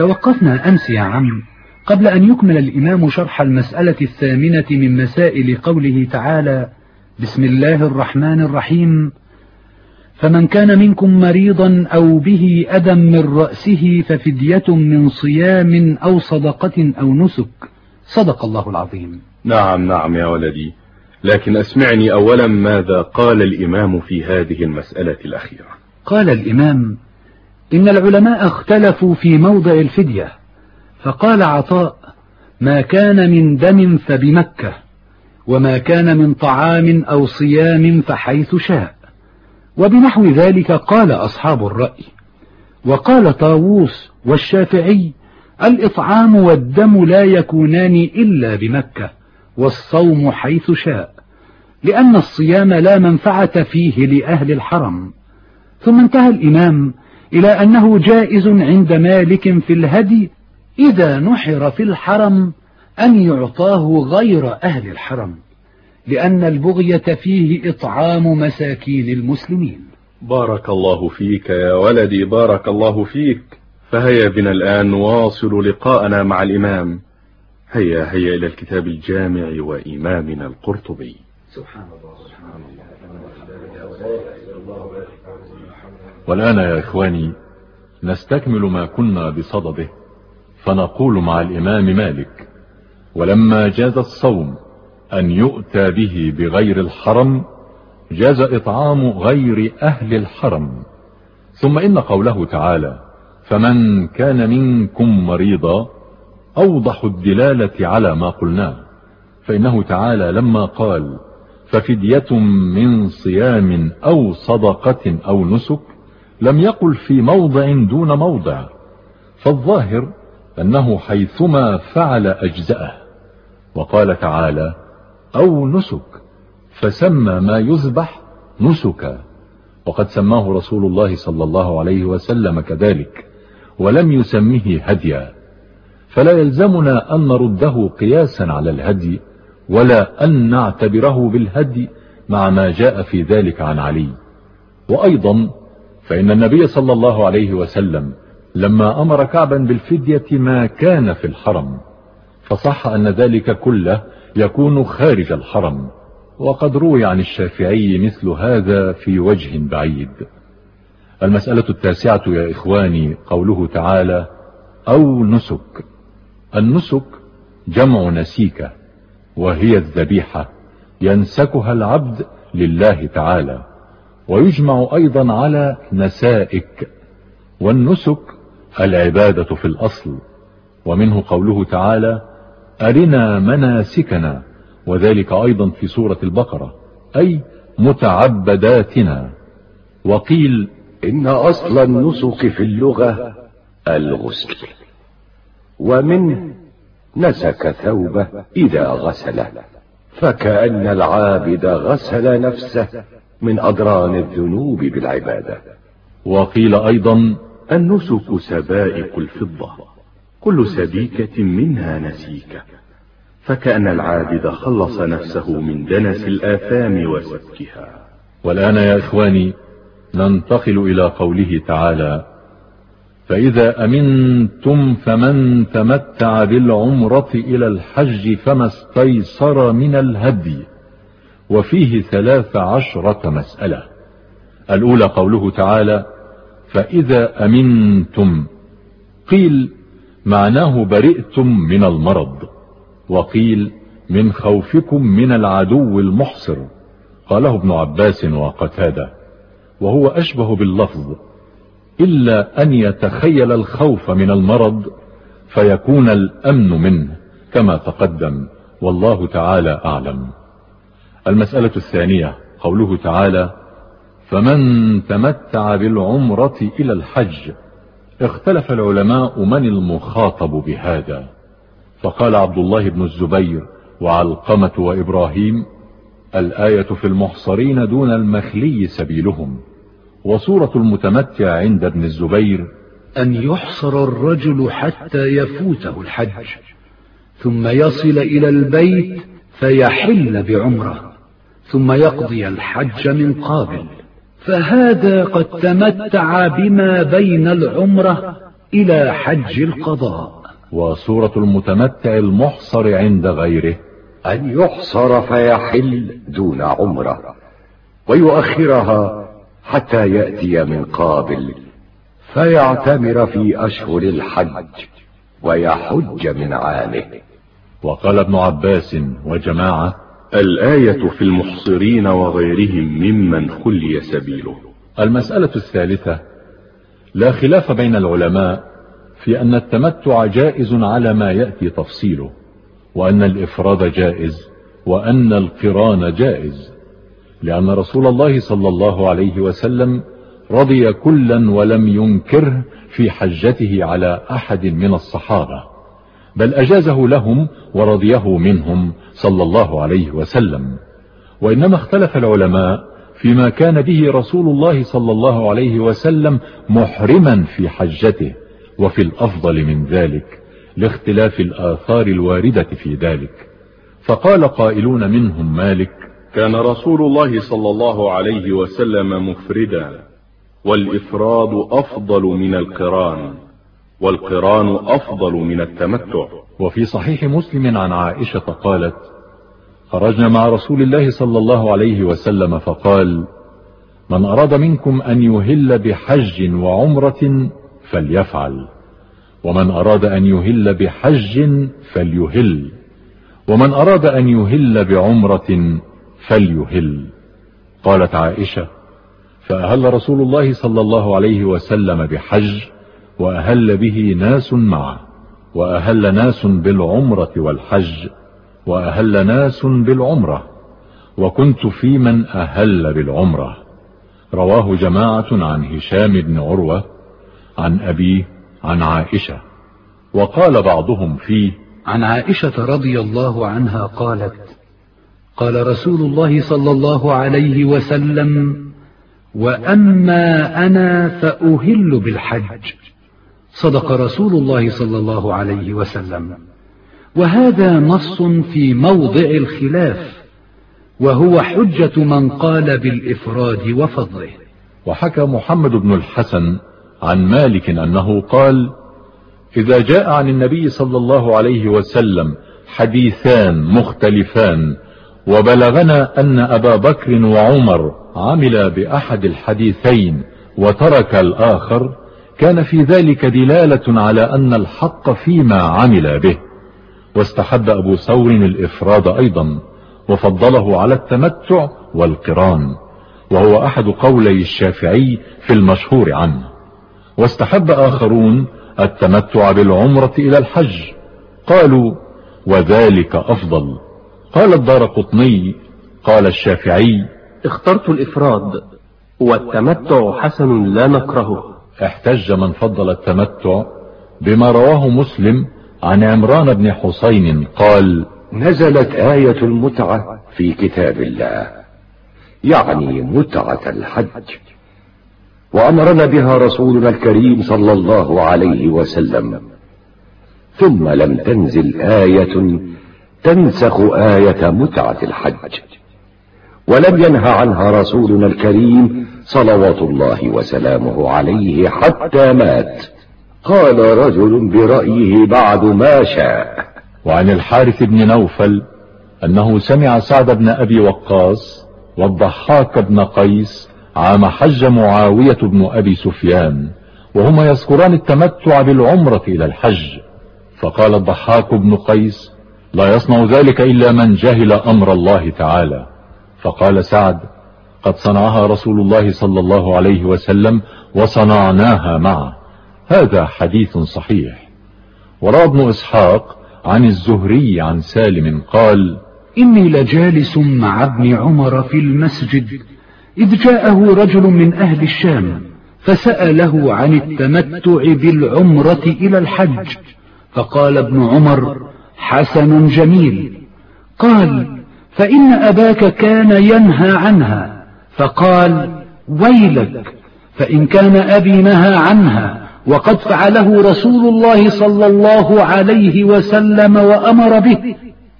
توقفنا أمس يا عم قبل أن يكمل الإمام شرح المسألة الثامنة من مسائل قوله تعالى بسم الله الرحمن الرحيم. فمن كان منكم مريضا أو به أدى من رأسه ففدية من صيام أو صدقة أو نسك. صدق الله العظيم. نعم نعم يا ولدي. لكن أسمعني أولا ماذا قال الإمام في هذه المسألة الأخيرة. قال الإمام إن العلماء اختلفوا في موضع الفدية فقال عطاء ما كان من دم فبمكة وما كان من طعام أو صيام فحيث شاء. وبنحو ذلك قال أصحاب الرأي. وقال طاووس والشافعي الإطعام والدم لا يكونان إلا بمكة والصوم حيث شاء لأن الصيام لا منفعة فيه لأهل الحرم. ثم انتهى الإمام إلى أنه جائز عند مالك في الهدي إذا نحر في الحرم أن يعطاه غير أهل الحرم لأن البغية فيه إطعام مساكين المسلمين. بارك الله فيك يا ولدي بارك الله فيك. فهيا بنا الآن نواصل لقاءنا مع الإمام. هيا هيا إلى الكتاب الجامع وإمامنا القرطبي. سبحان الله سبحان الله. والآن يا إخواني نستكمل ما كنا بصدده فنقول مع الإمام مالك ولما جاز الصوم أن يؤتى به بغير الحرم جاز إطعام غير أهل الحرم. ثم إن قوله تعالى فمن كان منكم مريضا أوضح الدلالة على ما قلناه فإنه تعالى لما قال ففدية من صيام أو صدقة أو نسك لم يقل في موضع دون موضع فالظاهر أنه حيثما فعل أجزأه وقال تعالى أو نسك فسمى ما يذبح نسكا وقد سماه رسول الله صلى الله عليه وسلم كذلك ولم يسمه هديا. فلا يلزمنا أن نرده قياسا على الهدي ولا أن نعتبره بالهدي مع ما جاء في ذلك عن علي. وأيضا فإن النبي صلى الله عليه وسلم لما أمر كعبا بالفدية ما كان في الحرم فصح أن ذلك كله يكون خارج الحرم وقد روي عن الشافعي مثل هذا في وجه بعيد. المسألة التاسعة يا إخواني قوله تعالى أو نسك. النسك جمع نسيكة وهي الذبيحة ينسكها العبد لله تعالى. ويجمع أيضا على نسائك والنسك العبادة في الأصل ومنه قوله تعالى أرنا مناسكنا وذلك أيضا في سورة البقرة أي متعبداتنا. وقيل إن أصل النسك في اللغة الغسل ومن نسك ثوبه إذا غسله فكأن العابد غسل نفسه من أدران الذنوب بالعبادة. وقيل أيضا النسك سبائك الفضة كل سبيكة منها نسيكة فكأن العابد خلص نفسه من دنس الآثام وسبكها والآن يا إخواني ننتقل إلى قوله تعالى فإذا أمنتم فمن تمتع بالعمرة إلى الحج فما استيسر من الهدي. وفيه ثلاث عشرة مسألة. الأولى قوله تعالى فإذا أمنتم قيل معناه برئتم من المرض وقيل من خوفكم من العدو المحصر. قاله ابن عباس وقتاده. وهو أشبه باللفظ إلا أن يتخيل الخوف من المرض فيكون الأمن منه كما تقدم. والله تعالى أعلم. المسألة الثانية قوله تعالى فمن تمتع بالعمرة إلى الحج اختلف العلماء من المخاطب بهذا. فقال عبد الله بن الزبير وعلقمة وإبراهيم الآية في المحصرين دون المخلي سبيلهم. وصورة المتمتع عند ابن الزبير أن يحصر الرجل حتى يفوته الحج ثم يصل إلى البيت فيحل بعمرة. ثم يقضي الحج من قابل. فهذا قد تمتع بما بين العمرة إلى حج القضاء. وصورة المتمتع المحصر عند غيره. أن يحصر فيحل دون عمرة ويؤخرها حتى يأتي من قابل فيعتمر في أشهر الحج ويحج من عامه. وقال ابن عباس وجماعة الآية في المحصرين وغيرهم ممن خلي سبيله. المسألة الثالثة لا خلاف بين العلماء في أن التمتع جائز على ما يأتي تفصيله وأن الإفراد جائز وأن القران جائز لأن رسول الله صلى الله عليه وسلم رضي كلا ولم ينكره في حجته على أحد من الصحابة. بل أجازه لهم ورضيه منهم صلى الله عليه وسلم. وإنما اختلف العلماء فيما كان به رسول الله صلى الله عليه وسلم محرما في حجته وفي الأفضل من ذلك لاختلاف الآثار الواردة في ذلك. فقال قائلون منهم مالك كان رسول الله صلى الله عليه وسلم مفردا والإفراد أفضل من القران. والقران أفضل من التمتع. وفي صحيح مسلم عن عائشة قالت خرجنا مع رسول الله صلى الله عليه وسلم فقال من أراد منكم أن يهل بحج وعمرة فليفعل ومن أراد أن يهل بحج فليهل ومن أراد أن يهل بعمرة فليهل. قالت عائشة فأهل رسول الله صلى الله عليه وسلم بحج وأهل به ناس معه وأهل ناس بالعمرة والحج وأهل ناس بالعمرة وكنت في من أهل بالعمرة. رواه جماعة عن هشام بن عروة عن أبيه عن عائشة. وقال بعضهم فيه عن عائشة رضي الله عنها قالت قال رسول الله صلى الله عليه وسلم وأما أنا فأهل بالحج. صدق رسول الله صلى الله عليه وسلم. وهذا نص في موضع الخلاف وهو حجة من قال بالإفراد وفضله. وحكى محمد بن الحسن عن مالك أنه قال إذا جاء عن النبي صلى الله عليه وسلم حديثان مختلفان وبلغنا أن أبا بكر وعمر عمل بأحد الحديثين وترك الآخر كان في ذلك دلالة على أن الحق فيما عمل به. واستحب أبو ثور الإفراد أيضا وفضله على التمتع والقران وهو أحد قولي الشافعي في المشهور عنه. واستحب آخرون التمتع بالعمرة إلى الحج. قالوا وذلك أفضل. قال الدار قطني قال الشافعي اخترت الإفراد والتمتع حسن لا نكرهه. احتج من فضل التمتع بما رواه مسلم عن عمران بن حسين قال نزلت آية المتعة في كتاب الله يعني متعة الحج وأمرنا بها رسولنا الكريم صلى الله عليه وسلم. ثم لم تنزل آية تنسخ آية متعة الحج. ولم ينه عنها رسولنا الكريم صلوات الله وسلامه عليه حتى مات. قال رجل برأيه بعد ما شاء. وعن الحارث بن نوفل أنه سمع سعد بن أبي وقاص والضحاك بن قيس عام حج معاوية بن أبي سفيان وهما يذكران التمتع بالعمرة إلى الحج. فقال الضحاك بن قيس لا يصنع ذلك إلا من جهل أمر الله تعالى. فقال سعد قد صنعها رسول الله صلى الله عليه وسلم وصنعناها معه. هذا حديث صحيح. وروى ابن إسحاق عن الزهري عن سالم قال إني لجالس مع ابن عمر في المسجد إذ جاءه رجل من أهل الشام فسأله عن التمتع بالعمرة إلى الحج فقال ابن عمر حسن جميل. قال فإن أباك كان ينهى عنها فقال ويلك فإن كان أبي نهى عنها وقد فعله رسول الله صلى الله عليه وسلم وأمر به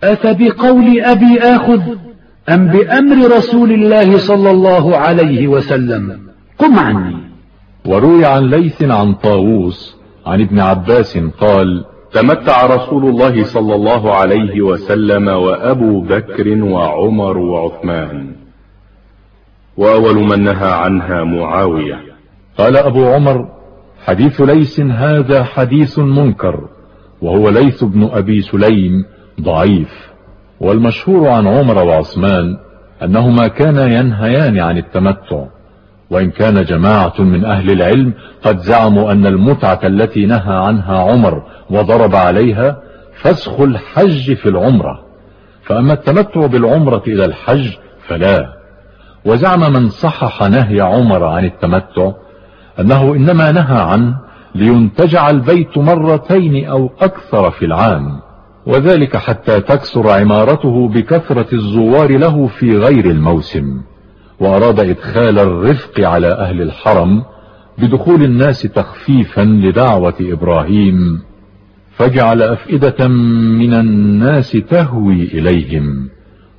أفبقول أبي آخذ أم بأمر رسول الله صلى الله عليه وسلم؟ قم عني. وروي عن ليث عن طاووس عن ابن عباس قال تمتع رسول الله صلى الله عليه وسلم وأبو بكر وعمر وعثمان. وأول من نهى عنها معاوية. قال أبو عمر حديث ليس هذا حديث منكر وهو ليث بن أبي سليم ضعيف. والمشهور عن عمر وعثمان أنهما كانا ينهيان عن التمتع وإن كان جماعة من أهل العلم قد زعموا أن المتعة التي نهى عنها عمر وضرب عليها فسخ الحج في العمرة. فأما التمتع بالعمرة إلى الحج فلا. وزعم من صحح نهي عمر عن التمتع أنه إنما نهى عنه لينتجع البيت مرتين أو أكثر في العام وذلك حتى تكسر عمارته بكثرة الزوار له في غير الموسم وأراد إدخال الرفق على أهل الحرم بدخول الناس تخفيفا لدعوة إبراهيم. فجعل أفئدة من الناس تهوي إليهم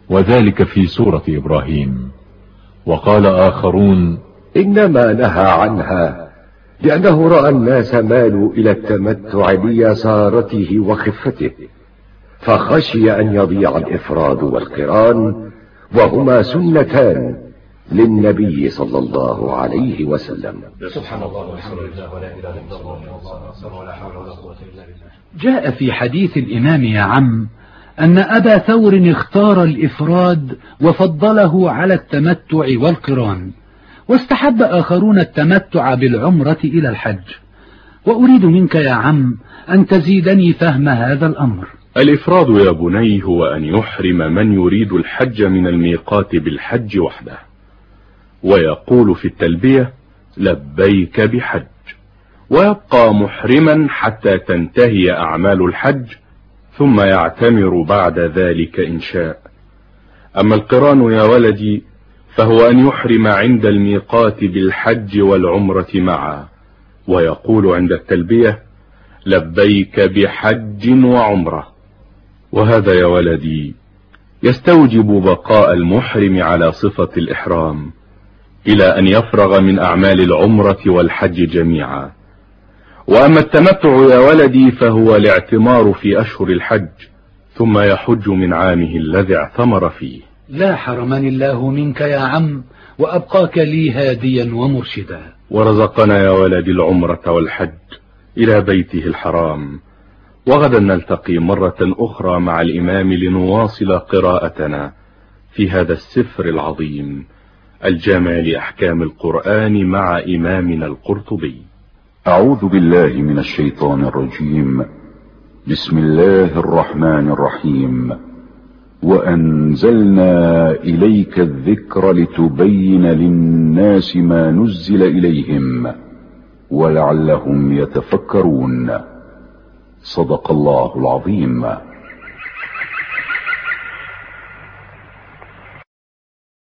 وذلك في سورة إبراهيم. وقال آخرون إنما نهى عنها لأنه رأى الناس مالوا إلى التمتع ليسارته وخفته فخشي أن يضيع الإفراد والقران وهما سنتان. للنبي صلى الله عليه وسلم. سبحان الله والحمد لله ولا إله إلا الله ولا حول ولا قوة إلا بالله. جاء في حديث الإمام يا عم أن أبا ثور اختار الإفراد وفضله على التمتع والقران واستحب آخرون التمتع بالعمرة إلى الحج. وأريد منك يا عم أن تزيدني فهم هذا الأمر. الإفراد يا بني هو أن يحرم من يريد الحج من الميقات بالحج وحده. ويقول في التلبية لبيك بحج. ويبقى محرما حتى تنتهي أعمال الحج ثم يعتمر بعد ذلك إن شاء. أما القران يا ولدي فهو أن يحرم عند الميقات بالحج والعمرة معا. ويقول عند التلبية لبيك بحج وعمرة. وهذا يا ولدي يستوجب بقاء المحرم على صفة الإحرام. إلى أن يفرغ من أعمال العمرة والحج جميعا. وأما التمتع يا ولدي فهو الاعتمار في أشهر الحج ثم يحج من عامه الذي اعتمر فيه. لا حرمني الله منك يا عم وأبقاك لي هاديا ومرشدا. ورزقنا يا ولدي العمرة والحج إلى بيته الحرام. وغدا نلتقي مرة أخرى مع الإمام لنواصل قراءتنا في هذا السفر العظيم. الجامع لأحكام القرآن مع إمامنا القرطبي. أعوذ بالله من الشيطان الرجيم. بسم الله الرحمن الرحيم. وأنزلنا إليك الذكر لتبين للناس ما نزل إليهم ولعلهم يتفكرون. صدق الله العظيم.